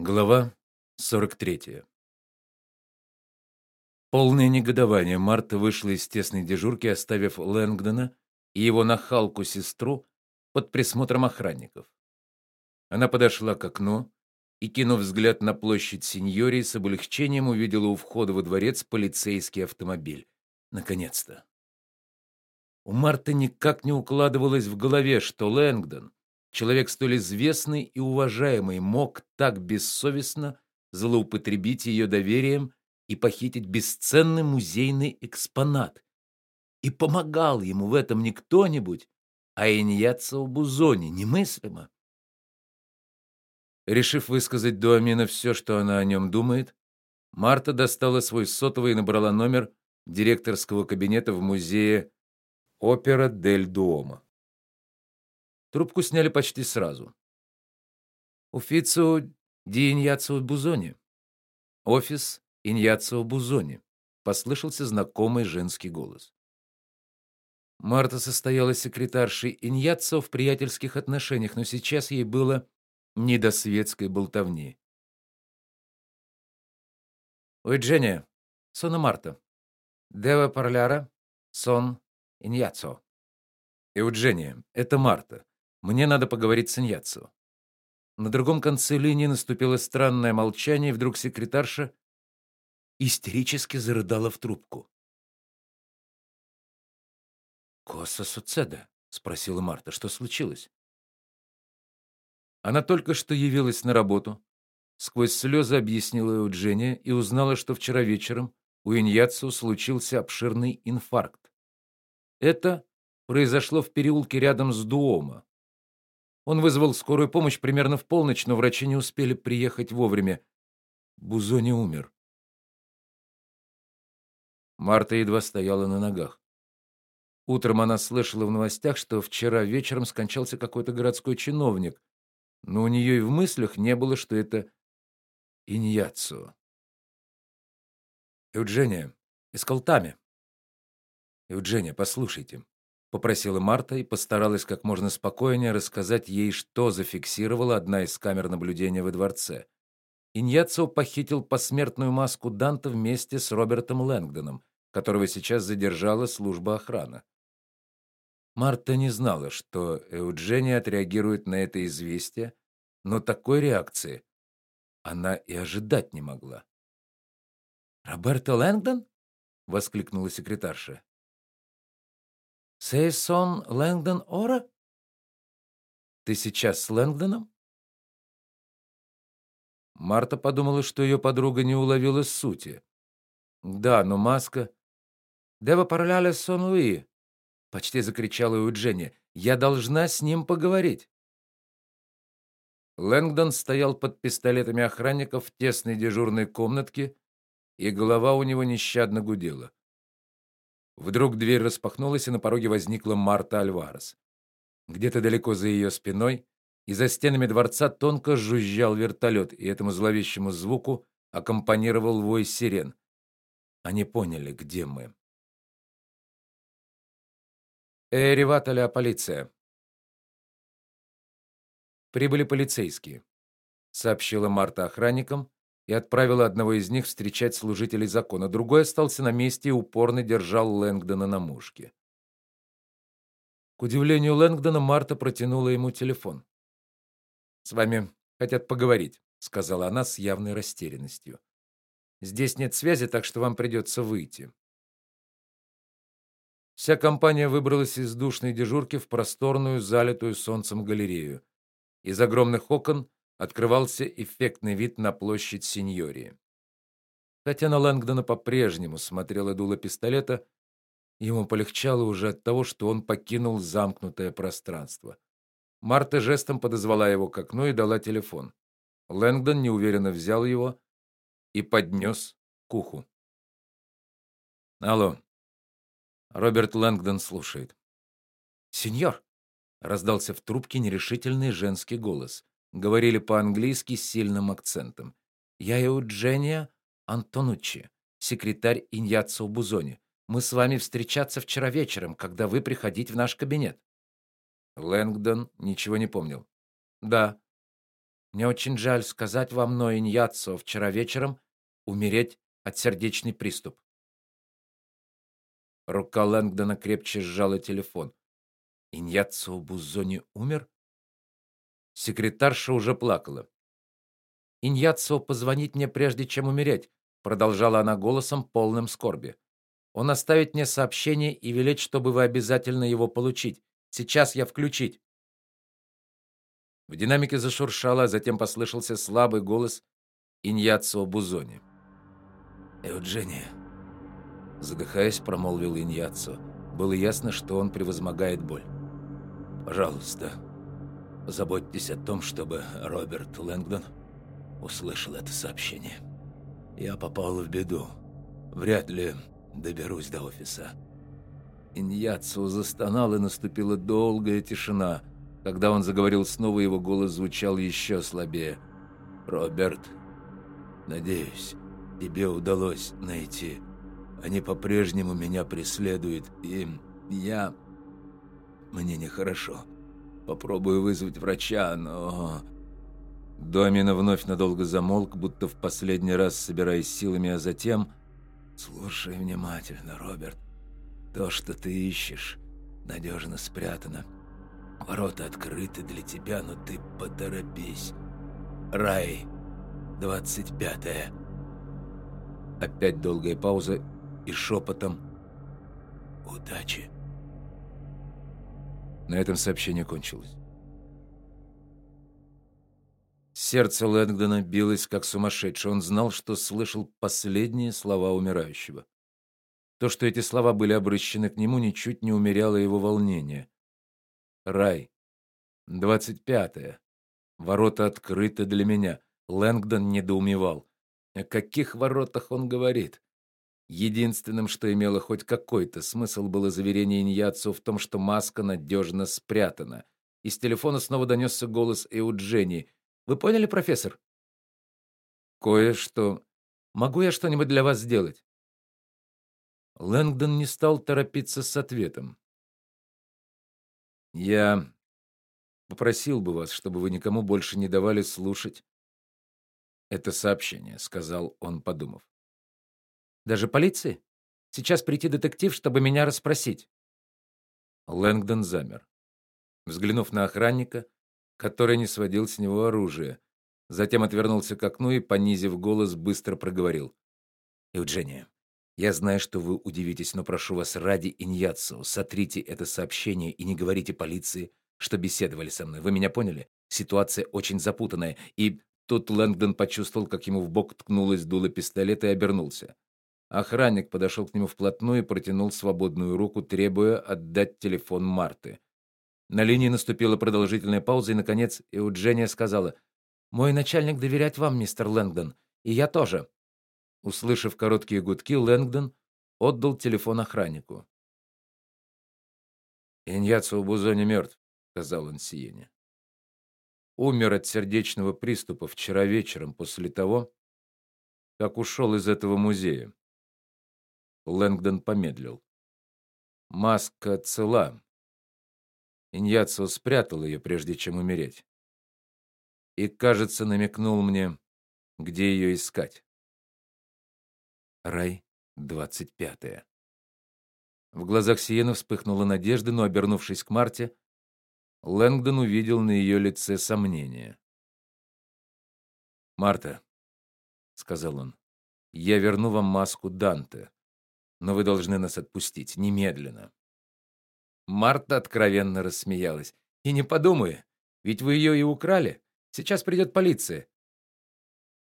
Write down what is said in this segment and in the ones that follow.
Глава 43. Полное негодование Марта вышла из тесной дежурки, оставив Лэнгдона и его нахалку-сестру под присмотром охранников. Она подошла к окну и, кинув взгляд на площадь Синьории, с облегчением увидела у входа во дворец полицейский автомобиль. Наконец-то. У Марты никак не укладывалось в голове, что Лэнгдон Человек столь известный и уважаемый мог так бессовестно злоупотребить ее доверием и похитить бесценный музейный экспонат. И помогал ему в этом не кто-нибудь, а Иньяцо Бузони, немыслимо. Решив высказать Дуамина все, что она о нем думает, Марта достала свой сотовый и набрала номер директорского кабинета в музее Опера дель Дуомо. Трубку сняли почти сразу. Уфицу ди Иньяцио Бузони. Офис Иньяцио Бузони. Послышался знакомый женский голос. Марта состояла секретаршей Иньяцио в приятельских отношениях, но сейчас ей было не до светской болтовни. Ой, Дженни, sono Марта. Дева parlare сон Иньяцо. Евгения, это Марта. Мне надо поговорить с Иньяцу. На другом конце линии наступило странное молчание, и вдруг секретарша истерически зарыдала в трубку. "Коса суцеда?" спросила Марта. "Что случилось?" Она только что явилась на работу, сквозь слезы объяснила Евгения и узнала, что вчера вечером у Иньяцу случился обширный инфаркт. Это произошло в переулке рядом с Дуомо. Он вызвал скорую помощь примерно в полночь, но врачи не успели приехать вовремя. Бузони умер. Марта едва стояла на ногах. Утром она слышала в новостях, что вчера вечером скончался какой-то городской чиновник, но у нее и в мыслях не было, что это Иньяцо. Евгения, из Колтами. Евгения, послушайте попросила Марта и постаралась как можно спокойнее рассказать ей, что зафиксировала одна из камер наблюдения во дворце. Иньяцо похитил посмертную маску Данта вместе с Робертом Лэнгдоном, которого сейчас задержала служба охраны. Марта не знала, что Эуджения отреагирует на это известие, но такой реакции она и ожидать не могла. "Роберто Лэнгдон?" воскликнула секретарша. Сейсон Лэнгдон Ора? Ты сейчас с Лэнгдоном? Марта подумала, что ее подруга не уловила сути. Да, но маска Дева парляля сон Луи, почти закричала Юджини. Я должна с ним поговорить. Лэнгдон стоял под пистолетами охранников в тесной дежурной комнатке, и голова у него нещадно гудела. Вдруг дверь распахнулась, и на пороге возникла Марта Альварес. Где-то далеко за ее спиной и за стенами дворца тонко жужжал вертолет, и этому зловещему звуку аккомпанировал вой сирен. Они поняли, где мы. Эриваталя полиция. Прибыли полицейские, сообщила Марта охранникам, и отправила одного из них встречать служителей закона. Другой остался на месте и упорно держал Лэнгдона на мушке. К удивлению Лэнгдона, Марта протянула ему телефон. "С вами хотят поговорить", сказала она с явной растерянностью. "Здесь нет связи, так что вам придется выйти". Вся компания выбралась из душной дежурки в просторную, залитую солнцем галерею. Из огромных окон открывался эффектный вид на площадь Синьории. Хотя на Лэнгдона по-прежнему смотрело дуло пистолета, ему полегчало уже от того, что он покинул замкнутое пространство. Марта жестом подозвала его к окну и дала телефон. Лэнгдон неуверенно взял его и поднес к уху. Алло. Роберт Лэнгдон слушает. Сеньор, раздался в трубке нерешительный женский голос говорили по-английски с сильным акцентом. Я Eugenio Антонуччи, секретарь Иньяцо Бузони. Мы с вами встречаться вчера вечером, когда вы приходить в наш кабинет. Лэнгдон ничего не помнил. Да. Мне очень жаль сказать вам, но Иньяцо вчера вечером умереть от сердечный приступ. Рука Лэнгдона крепче сжала телефон. Иньяцо Бузони умер? Секретарша уже плакала. Иньяцо позвонить мне прежде чем умереть, продолжала она голосом полным скорби. Он оставит мне сообщение и велеть, чтобы вы обязательно его получить. Сейчас я включить. В динамике зашуршало, а затем послышался слабый голос Иньяцо Бузони. Евгения, задыхаясь, промолвил Иньяцо. Было ясно, что он превозмогает боль. Пожалуйста, заботьтесь о том, чтобы Роберт Лэнгдон услышал это сообщение. Я попал в беду. Вряд ли доберусь до офиса. Иньяцу застонал, и наступила долгая тишина. Когда он заговорил снова, его голос звучал еще слабее. «Роберт, надеюсь, тебе удалось найти. Они по-прежнему меня преследуют, и я... Мне нехорошо. Попробую вызвать врача, но...» Домина вновь надолго замолк, будто в последний раз собираясь силами, а затем... «Слушай внимательно, Роберт. То, что ты ищешь, надежно спрятано. Ворота открыты для тебя, но ты поторопись. Рай, двадцать пятое». Опять долгая пауза и шепотом «Удачи». На этом сообщение кончилось. Сердце Лэнгдона билось как сумасшедшее. Он знал, что слышал последние слова умирающего. То, что эти слова были обращены к нему, ничуть не умеряло его волнение. Рай. двадцать пятое. Ворота открыты для меня. Лэнгдон недоумевал. О каких воротах он говорит? Единственным, что имело хоть какой-то смысл, было заверение Иньяцу в том, что маска надежно спрятана. Из телефона снова донесся голос Эуджени. Вы поняли, профессор? Кое-что. Могу я что-нибудь для вас сделать? Лэнгдон не стал торопиться с ответом. Я попросил бы вас, чтобы вы никому больше не давали слушать это сообщение, сказал он, подумав. Даже полиции? Сейчас прийти детектив, чтобы меня расспросить. Лэнгдон замер. Взглянув на охранника, который не сводил с него оружие. Затем отвернулся к окну и, понизив голос, быстро проговорил: "Евгения, я знаю, что вы удивитесь, но прошу вас ради Иньяцу, сотрите это сообщение и не говорите полиции, что беседовали со мной. Вы меня поняли? Ситуация очень запутанная, и тут Лэнгдон почувствовал, как ему в бок ткнулось дуло пистолета и обернулся. Охранник подошел к нему вплотную и протянул свободную руку, требуя отдать телефон Марты. На линии наступила продолжительная пауза, и наконец Эуджения сказала: "Мой начальник доверять вам, мистер Лэнгдон, и я тоже". Услышав короткие гудки, Лэнгдон отдал телефон охраннику. Иньяцо Бузони мертв», — сказал он Сиене. Умер от сердечного приступа вчера вечером после того, как ушел из этого музея. Лэнгдон помедлил. Маска цела, Иньяцо спрятал ее, прежде чем умереть. И, кажется, намекнул мне, где ее искать. Рай двадцать пятое. В глазах Сиены вспыхнула надежда, но обернувшись к Марте, Лэнгдон увидел на ее лице сомнение. "Марта", сказал он. "Я верну вам маску Данте, но вы должны нас отпустить немедленно". Марта откровенно рассмеялась. И не подумай, ведь вы ее и украли. Сейчас придет полиция.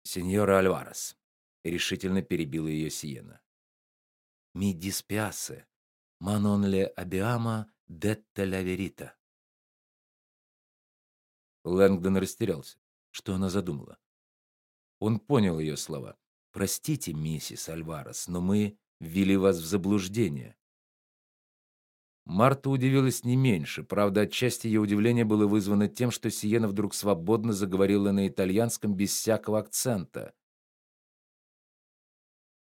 Сеньора Альварес решительно перебила ее Сиена. Ми диспиасе, манон ле абиама детта верита. Лэнгдон растерялся. Что она задумала? Он понял ее слова. Простите, миссис Альварес, но мы ввели вас в заблуждение. Марта удивилась не меньше. Правда, отчасти ее удивление было вызвано тем, что Сиена вдруг свободно заговорила на итальянском без всякого акцента.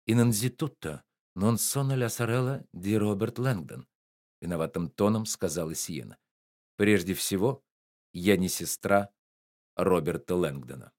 «Innanzitutto, non sono la sorella di Роберт Лэнгдон», — виноватым тоном сказала Сиена. «Прежде всего, я не сестра Роберта Лэнгдона.